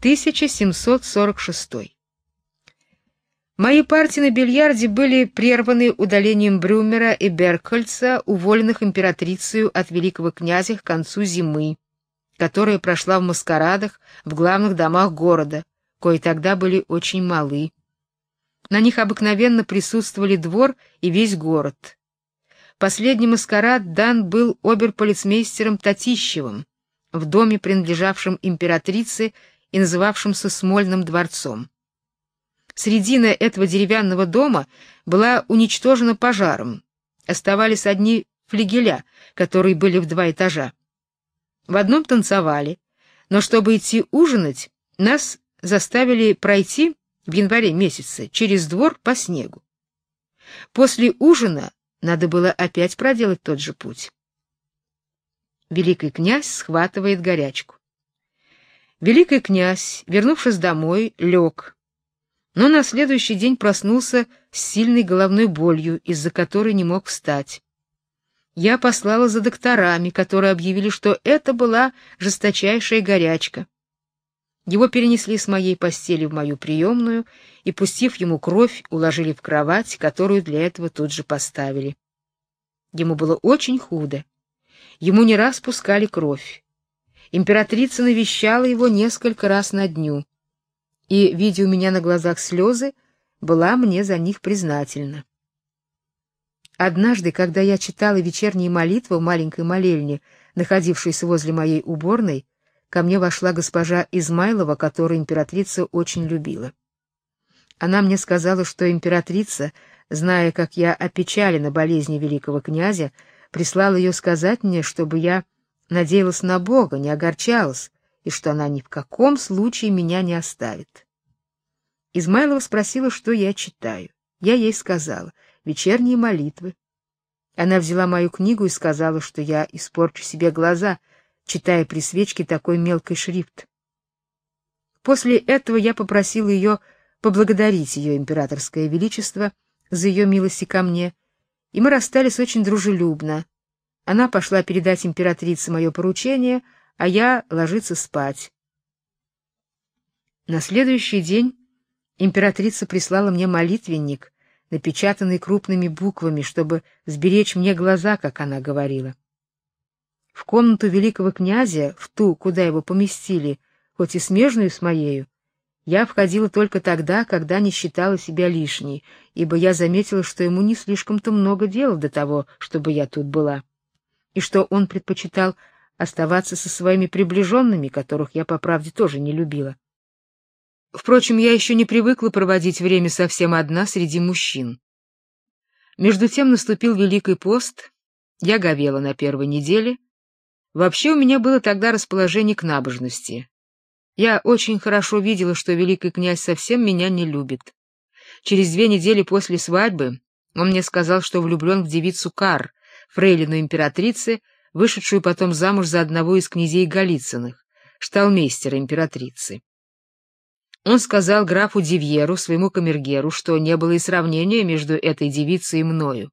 1746. Мои партии на бильярде были прерваны удалением Брюмера и Беркхольца, уволенных императрицей от великого князя к концу зимы, которая прошла в маскарадах в главных домах города, кои тогда были очень малы. На них обыкновенно присутствовали двор и весь город. Последний маскарад дан был оберполицмейстером Татищевым в доме, принадлежавшем императрице и называвшемся Смольным дворцом. Средина этого деревянного дома была уничтожена пожаром. Оставались одни флигеля, которые были в два этажа. В одном танцевали, но чтобы идти ужинать, нас заставили пройти в январе месяце через двор по снегу. После ужина надо было опять проделать тот же путь. Великий князь схватывает горячку. Великий князь, вернувшись домой, лег, но на следующий день проснулся с сильной головной болью, из-за которой не мог встать. Я послала за докторами, которые объявили, что это была жесточайшая горячка. Его перенесли с моей постели в мою приемную и, пустив ему кровь, уложили в кровать, которую для этого тут же поставили. Ему было очень худо. Ему не раз пускали кровь. Императрица навещала его несколько раз на дню и, видя у меня на глазах слезы, была мне за них признательна. Однажды, когда я читала вечерние молитвы в маленькой молельне, находившейся возле моей уборной, ко мне вошла госпожа Измайлова, которую императрица очень любила. Она мне сказала, что императрица, зная, как я опечалена болезнью великого князя, прислала ее сказать мне, чтобы я надеялась на Бога, не огорчалась, и что она ни в каком случае меня не оставит. Измайлова спросила, что я читаю. Я ей сказала: "Вечерние молитвы". Она взяла мою книгу и сказала, что я испорчу себе глаза, читая при свечке такой мелкий шрифт. После этого я попросила ее поблагодарить ее императорское величество за ее милости ко мне, и мы расстались очень дружелюбно. Она пошла передать императрице мое поручение, а я ложиться спать. На следующий день императрица прислала мне молитвенник, напечатанный крупными буквами, чтобы сберечь мне глаза, как она говорила. В комнату великого князя, в ту, куда его поместили, хоть и смежную с моею, я входила только тогда, когда не считала себя лишней, ибо я заметила, что ему не слишком-то много дела до того, чтобы я тут была, и что он предпочитал оставаться со своими приближенными, которых я по правде тоже не любила. Впрочем, я еще не привыкла проводить время совсем одна среди мужчин. Между тем наступил Великий пост, я говела на первой неделе. Вообще у меня было тогда расположение к набожности. Я очень хорошо видела, что великий князь совсем меня не любит. Через две недели после свадьбы он мне сказал, что влюблен в девицу Кар, фрейлину императрицы, вышедшую потом замуж за одного из князей Голицыных, шталмейстера императрицы. Он сказал графу Дивьеру, своему камергеру, что не было и сравнения между этой девицей и мною.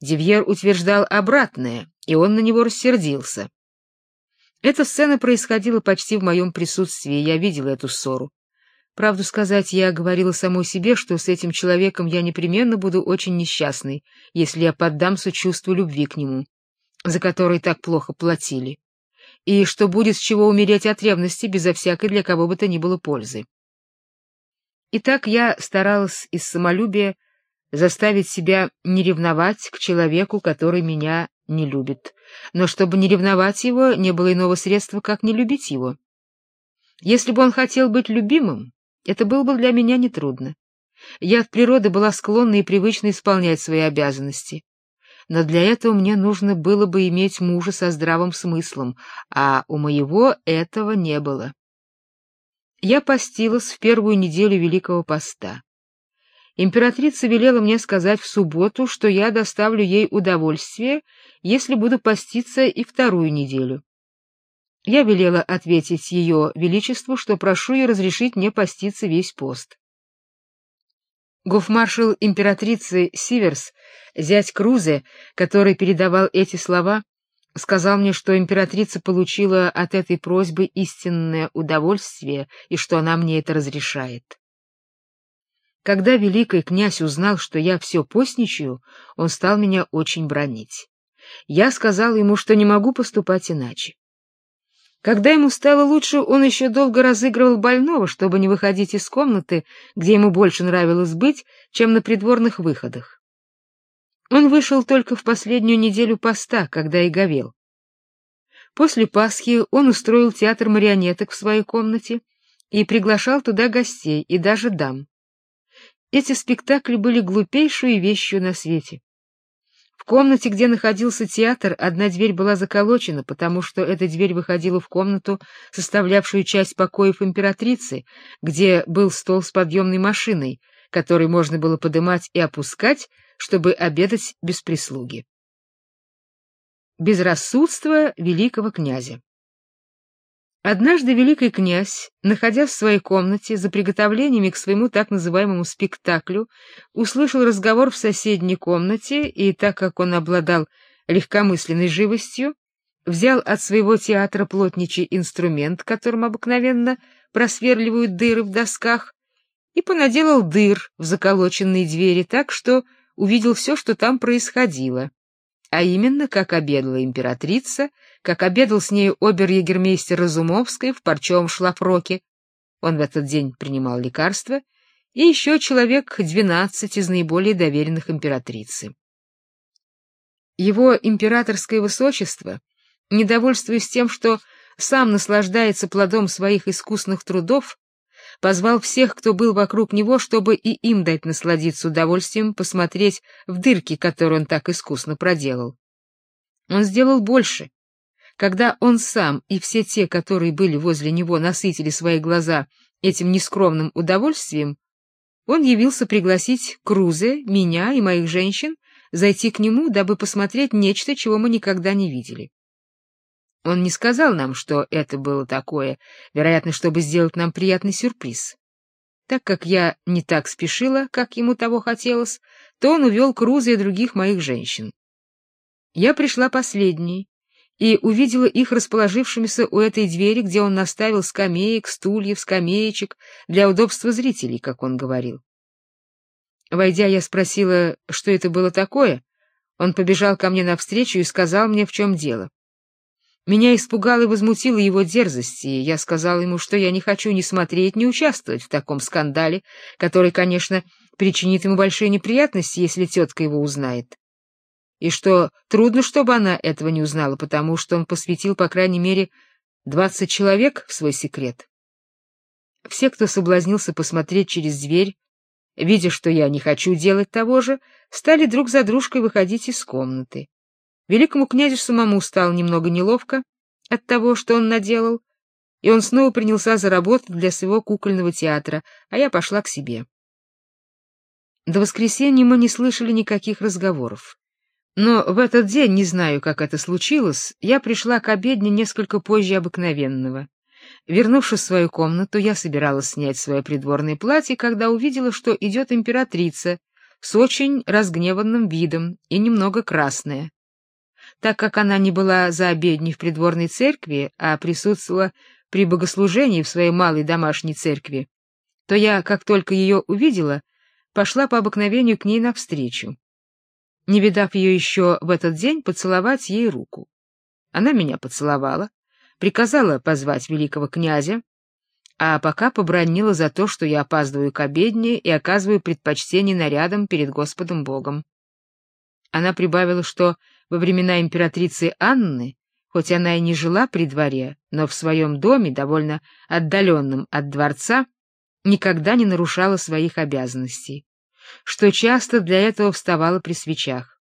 Дивьер утверждал обратное, и он на него рассердился. Эта сцена происходила почти в моем присутствии, я видела эту ссору. Правду сказать, я говорила самой себе, что с этим человеком я непременно буду очень несчастной, если я поддамся чувству любви к нему, за который так плохо платили и что будет с чего умереть от ревности безо всякой для кого бы то ни было пользы. Итак, я старалась из самолюбия заставить себя не ревновать к человеку, который меня не любит. Но чтобы не ревновать его, не было иного средства, как не любить его. Если бы он хотел быть любимым, это было бы для меня нетрудно. Я от природы была склонна и привычна исполнять свои обязанности но для этого мне нужно было бы иметь мужа со здравым смыслом, а у моего этого не было. Я постилась в первую неделю Великого Поста. Императрица велела мне сказать в субботу, что я доставлю ей удовольствие, если буду поститься и вторую неделю. Я велела ответить ее величеству, что прошу ее разрешить мне поститься весь пост. Гофмаршал императрицы Сиверс, зять Крузе, который передавал эти слова, сказал мне, что императрица получила от этой просьбы истинное удовольствие и что она мне это разрешает. Когда великий князь узнал, что я все постничаю, он стал меня очень бронить. Я сказал ему, что не могу поступать иначе. Когда ему стало лучше, он еще долго разыгрывал больного, чтобы не выходить из комнаты, где ему больше нравилось быть, чем на придворных выходах. Он вышел только в последнюю неделю поста, когда и говел. После Пасхи он устроил театр марионеток в своей комнате и приглашал туда гостей и даже дам. Эти спектакли были глупейшей вещью на свете. Комнате, где находился театр, одна дверь была заколочена, потому что эта дверь выходила в комнату, составлявшую часть покоев императрицы, где был стол с подъемной машиной, который можно было поднимать и опускать, чтобы обедать без прислуги. Безрассудство великого князя Однажды великий князь, находясь в своей комнате за приготовлениями к своему так называемому спектаклю, услышал разговор в соседней комнате и, так как он обладал легкомысленной живостью, взял от своего театра плотничий инструмент, которым обыкновенно просверливают дыры в досках, и понаделал дыр в заколоченные двери так, что увидел все, что там происходило а именно, как обедала императрица, как обедал с ней обер-егермейстер Разумовский в парчевом шлафроке. Он в этот день принимал лекарства, и еще человек двенадцать из наиболее доверенных императрицы. Его императорское высочество, недовольствуясь тем, что сам наслаждается плодом своих искусных трудов, позвал всех, кто был вокруг него, чтобы и им дать насладиться удовольствием посмотреть в дырки, которые он так искусно проделал. Он сделал больше. Когда он сам и все те, которые были возле него, насытили свои глаза этим нескромным удовольствием, он явился пригласить Крузе, меня и моих женщин зайти к нему, дабы посмотреть нечто, чего мы никогда не видели. Он не сказал нам, что это было такое, вероятно, чтобы сделать нам приятный сюрприз. Так как я не так спешила, как ему того хотелось, то он увел Круза и других моих женщин. Я пришла последней и увидела их расположившимися у этой двери, где он наставил скамеек, стульев, скамеечек для удобства зрителей, как он говорил. Войдя, я спросила, что это было такое. Он побежал ко мне навстречу и сказал мне, в чем дело. Меня испугала и возмутила его дерзость, и я сказал ему, что я не хочу ни смотреть, ни участвовать в таком скандале, который, конечно, причинит ему большие неприятности, если тетка его узнает. И что трудно, чтобы она этого не узнала, потому что он посвятил, по крайней мере, двадцать человек в свой секрет. Все, кто соблазнился посмотреть через дверь, видя, что я не хочу делать того же, стали друг за дружкой выходить из комнаты. Великому князю самому стало немного неловко от того, что он наделал, и он снова принялся за работу для своего кукольного театра, а я пошла к себе. До воскресенья мы не слышали никаких разговоров. Но в этот день, не знаю, как это случилось, я пришла к обедне несколько позже обыкновенного. Вернувшись в свою комнату, я собиралась снять свое придворное платье, когда увидела, что идет императрица с очень разгневанным видом и немного красная. Так как она не была за обедней в придворной церкви, а присутствовала при богослужении в своей малой домашней церкви, то я, как только ее увидела, пошла по обыкновению к ней навстречу. Не видав ее еще в этот день, поцеловать ей руку. Она меня поцеловала, приказала позвать великого князя, а пока побронила за то, что я опаздываю к обедне и оказываю предпочтение нарядам перед Господом Богом. Она прибавила, что во времена императрицы Анны, хоть она и не жила при дворе, но в своем доме, довольно отдаленном от дворца, никогда не нарушала своих обязанностей, что часто для этого вставала при свечах.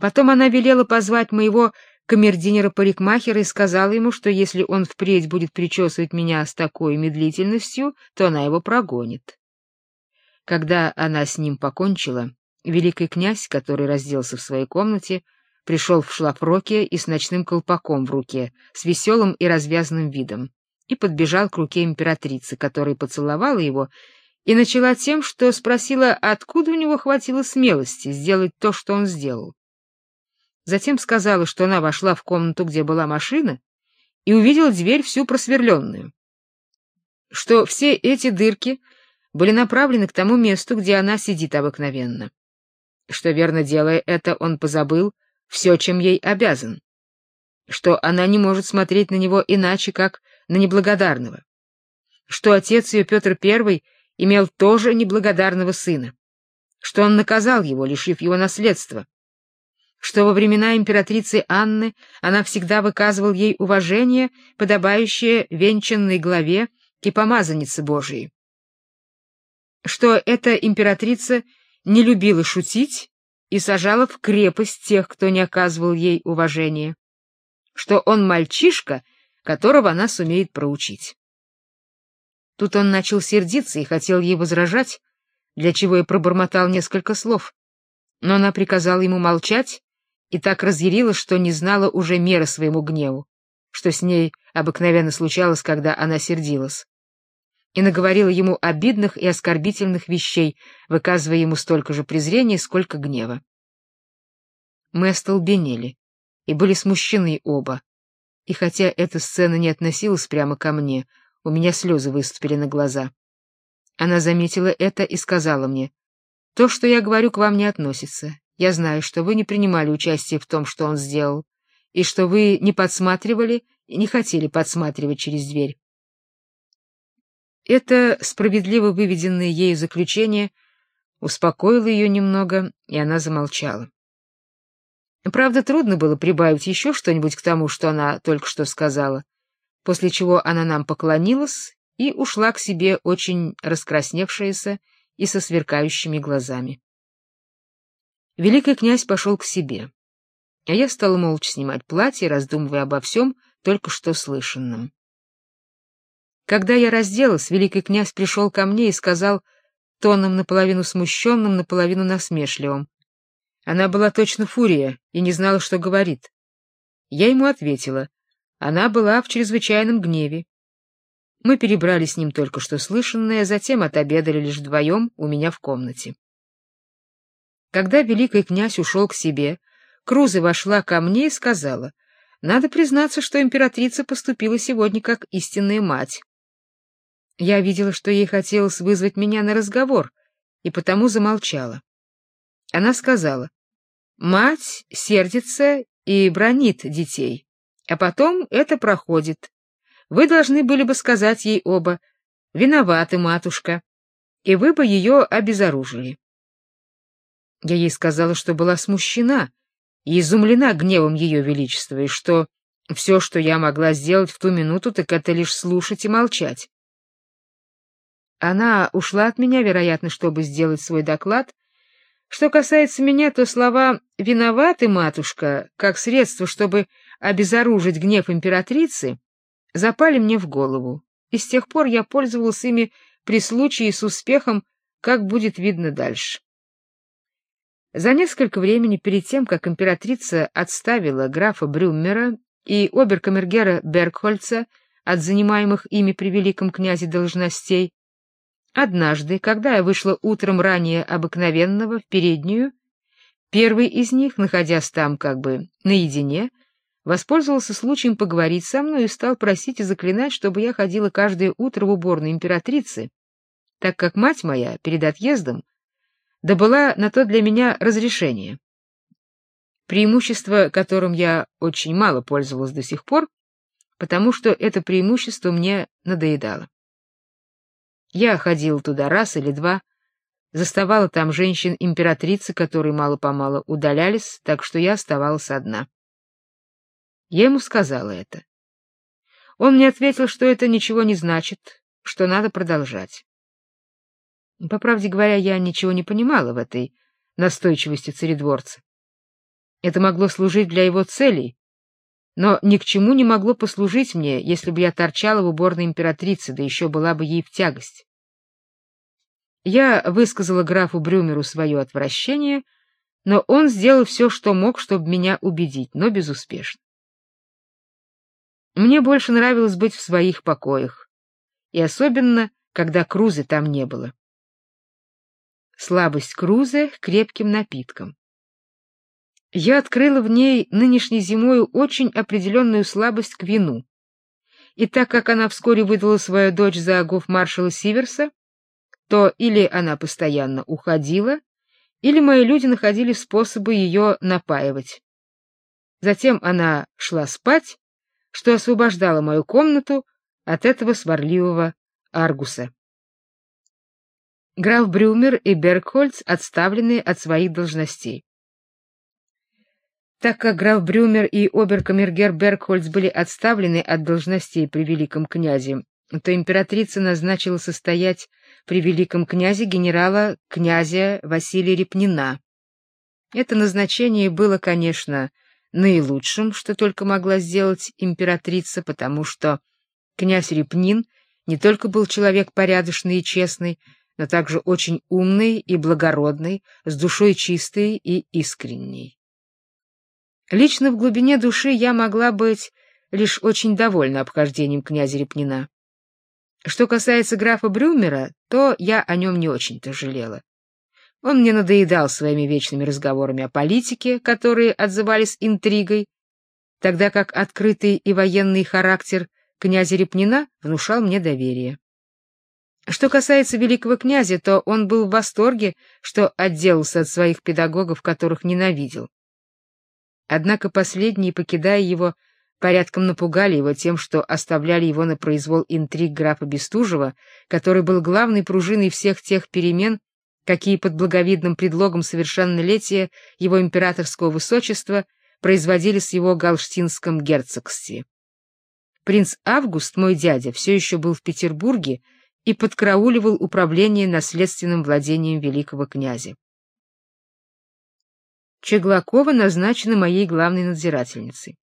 Потом она велела позвать моего камердинера-парикмахера и сказала ему, что если он впредь будет причесывать меня с такой медлительностью, то она его прогонит. Когда она с ним покончила, великий князь, который разделся в своей комнате, пришел в шлафроке и с ночным колпаком в руке, с веселым и развязным видом, и подбежал к руке императрицы, которая поцеловала его и начала тем, что спросила, откуда у него хватило смелости сделать то, что он сделал. затем сказала, что она вошла в комнату, где была машина, и увидела дверь всю просверленную. Что все эти дырки были направлены к тому месту, где она сидит обыкновенно. Что, верно делая это, он позабыл все, чем ей обязан. Что она не может смотреть на него иначе, как на неблагодарного. Что отец ее, Петр I, имел тоже неблагодарного сына. Что он наказал его, лишив его наследства что во времена императрицы Анны она всегда выказывал ей уважение, подобающее венчанной главе и помазаннице Божией. Что эта императрица не любила шутить и сажала в крепость тех, кто не оказывал ей уважения. Что он мальчишка, которого она сумеет проучить. Тут он начал сердиться и хотел ей возражать, для чего и пробормотал несколько слов. Но она приказала ему молчать и так разъярилась, что не знала уже меры своему гневу, что с ней обыкновенно случалось, когда она сердилась. И наговорила ему обидных и оскорбительных вещей, выказывая ему столько же презрения, сколько гнева. Мы остолбенели и были смущены оба. И хотя эта сцена не относилась прямо ко мне, у меня слезы выступили на глаза. Она заметила это и сказала мне: "То, что я говорю, к вам не относится. Я знаю, что вы не принимали участия в том, что он сделал, и что вы не подсматривали и не хотели подсматривать через дверь. Это справедливо выведенное ею заключение успокоило ее немного, и она замолчала. Правда, трудно было прибавить еще что-нибудь к тому, что она только что сказала, после чего она нам поклонилась и ушла к себе очень раскрасневшаяся и со сверкающими глазами. Великий князь пошел к себе, а я стала молча снимать платье, раздумывая обо всем, только что слышанном. Когда я разделась, великий князь пришел ко мне и сказал тоном наполовину смущенным, наполовину насмешливым: "Она была точно фурия и не знала, что говорит". Я ему ответила: "Она была в чрезвычайном гневе". Мы перебрали с ним только что слышанное, затем отобедали лишь вдвоем у меня в комнате. Когда великий князь ушел к себе, Круза вошла ко мне и сказала: "Надо признаться, что императрица поступила сегодня как истинная мать". Я видела, что ей хотелось вызвать меня на разговор, и потому замолчала. Она сказала: "Мать сердится и бронит детей, а потом это проходит. Вы должны были бы сказать ей оба: "Виноваты, матушка", и вы бы ее обезоружили". Я ей сказала, что была смущена и изумлена гневом ее величества, и что все, что я могла сделать в ту минуту, так это лишь слушать и молчать. Она ушла от меня, вероятно, чтобы сделать свой доклад. Что касается меня, то слова «виноваты, матушка», как средство, чтобы обезоружить гнев императрицы, запали мне в голову, и с тех пор я пользовалась ими при случае с успехом, как будет видно дальше. За несколько времени перед тем, как императрица отставила графа Брюммера и оберкамергера Бергхольца от занимаемых ими при великом князе должностей, однажды, когда я вышла утром ранее обыкновенного в переднюю, первый из них, находясь там как бы наедине, воспользовался случаем поговорить со мной и стал просить и заклинать, чтобы я ходила каждое утро в уборную императрицы, так как мать моя перед отъездом да была на то для меня разрешение. Преимущество, которым я очень мало пользовалась до сих пор, потому что это преимущество мне надоедало. Я ходил туда раз или два, заставала там женщин-императрицы, которые мало-помалу удалялись, так что я оставалась одна. Я ему сказала это. Он мне ответил, что это ничего не значит, что надо продолжать. По правде говоря, я ничего не понимала в этой настойчивости царедворца. Это могло служить для его целей, но ни к чему не могло послужить мне, если бы я торчала в уборной императрицы, да еще была бы ей в тягость. Я высказала графу Брюмеру свое отвращение, но он сделал все, что мог, чтобы меня убедить, но безуспешно. Мне больше нравилось быть в своих покоях, и особенно, когда Крузы там не было слабость Крузе к крепким напиткам. Я открыла в ней нынешней зимою очень определенную слабость к вину. И так как она вскоре выдала свою дочь за гофмаршала Сиверса, то или она постоянно уходила, или мои люди находили способы ее напаивать. Затем она шла спать, что освобождало мою комнату от этого сварливого Аргуса. Граф Брюмер и Бергхольц отставлены от своих должностей. Так как граф Брюмер и оберкамергер Бергхольц были отставлены от должностей при великом князе, то императрица назначила состоять при великом князе генерала князя Василия Репнина. Это назначение было, конечно, наилучшим, что только могла сделать императрица, потому что князь Репнин не только был человек порядочный и честный, но также очень умный и благородный, с душой чистой и искренней. Лично в глубине души я могла быть лишь очень довольна обхождением князя Репнина. Что касается графа Брюмера, то я о нем не очень-то жалела. Он мне надоедал своими вечными разговорами о политике, которые отзывались интригой, тогда как открытый и военный характер князя Репнина внушал мне доверие. Что касается великого князя, то он был в восторге, что отделался от своих педагогов, которых ненавидел. Однако последние, покидая его, порядком напугали его тем, что оставляли его на произвол интриг графа Бестужева, который был главной пружиной всех тех перемен, какие под благовидным предлогом совершеннолетия его императорского высочества производили с его галштинском герцогстве. Принц Август, мой дядя, все еще был в Петербурге и подкрауливал управление наследственным владением великого князя. Чеглакова назначена моей главной надзирательницей.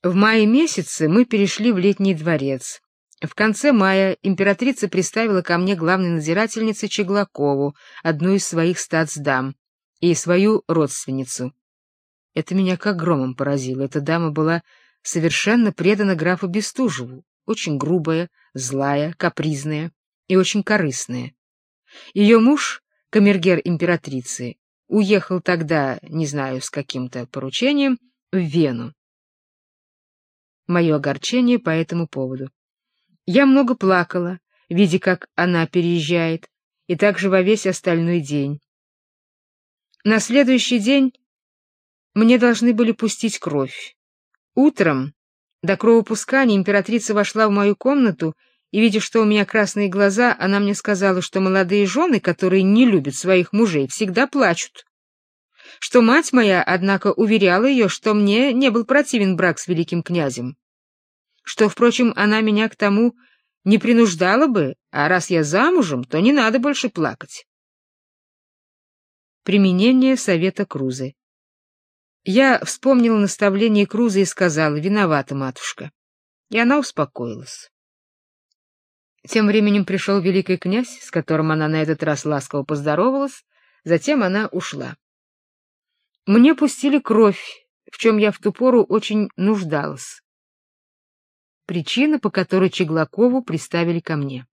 В мае месяце мы перешли в летний дворец. В конце мая императрица приставила ко мне главной надзирательнице Чеглакову, одну из своих статсдам, и свою родственницу. Это меня как громом поразило. Эта дама была совершенно предана графу Бестужеву, очень грубая, злая, капризная и очень корыстная. Ее муж, камергер императрицы, уехал тогда, не знаю, с каким-то поручением, в Вену. Мое огорчение по этому поводу. Я много плакала, видя, как она переезжает, и также во весь остальной день. На следующий день мне должны были пустить кровь. Утром, до кровопускания, императрица вошла в мою комнату, и, видя, что у меня красные глаза, она мне сказала, что молодые жены, которые не любят своих мужей, всегда плачут. Что мать моя, однако, уверяла ее, что мне не был противен брак с великим князем. Что, впрочем, она меня к тому не принуждала бы, а раз я замужем, то не надо больше плакать. Применение совета Крузы я вспомнила наставление Круза и сказала: "Виновата, матушка". И она успокоилась. Тем временем пришел великий князь, с которым она на этот раз ласково поздоровалась, затем она ушла. Мне пустили кровь, в чем я в ту пору очень нуждалась. Причина, по которой Чеглакову приставили ко мне.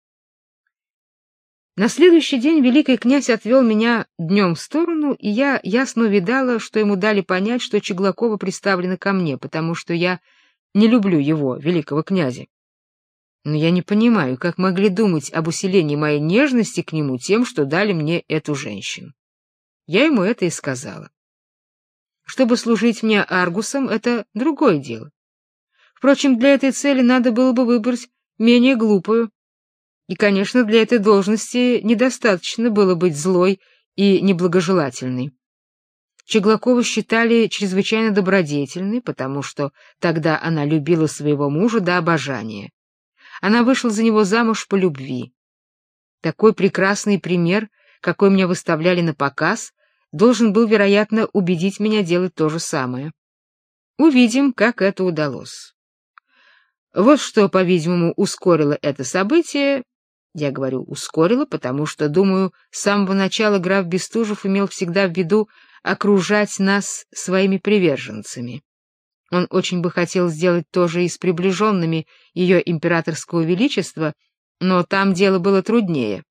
На следующий день великий князь отвел меня днем в сторону, и я ясно видала, что ему дали понять, что Чеглакова приставлена ко мне, потому что я не люблю его, великого князя. Но я не понимаю, как могли думать об усилении моей нежности к нему тем, что дали мне эту женщину. Я ему это и сказала. Чтобы служить мне Аргусом, это другое дело. Впрочем, для этой цели надо было бы выбрать менее глупую, и, конечно, для этой должности недостаточно было быть злой и неблагожелательной. Чеглакову считали чрезвычайно добродетельной, потому что тогда она любила своего мужа до обожания. Она вышла за него замуж по любви. Такой прекрасный пример, какой мне выставляли на показ, должен был, вероятно, убедить меня делать то же самое. Увидим, как это удалось. Вот что, по-видимому, ускорило это событие, я говорю ускорила, потому что, думаю, с самого начала граф Бестужев имел всегда в виду окружать нас своими приверженцами. Он очень бы хотел сделать то же и с приближенными ее императорского величества, но там дело было труднее.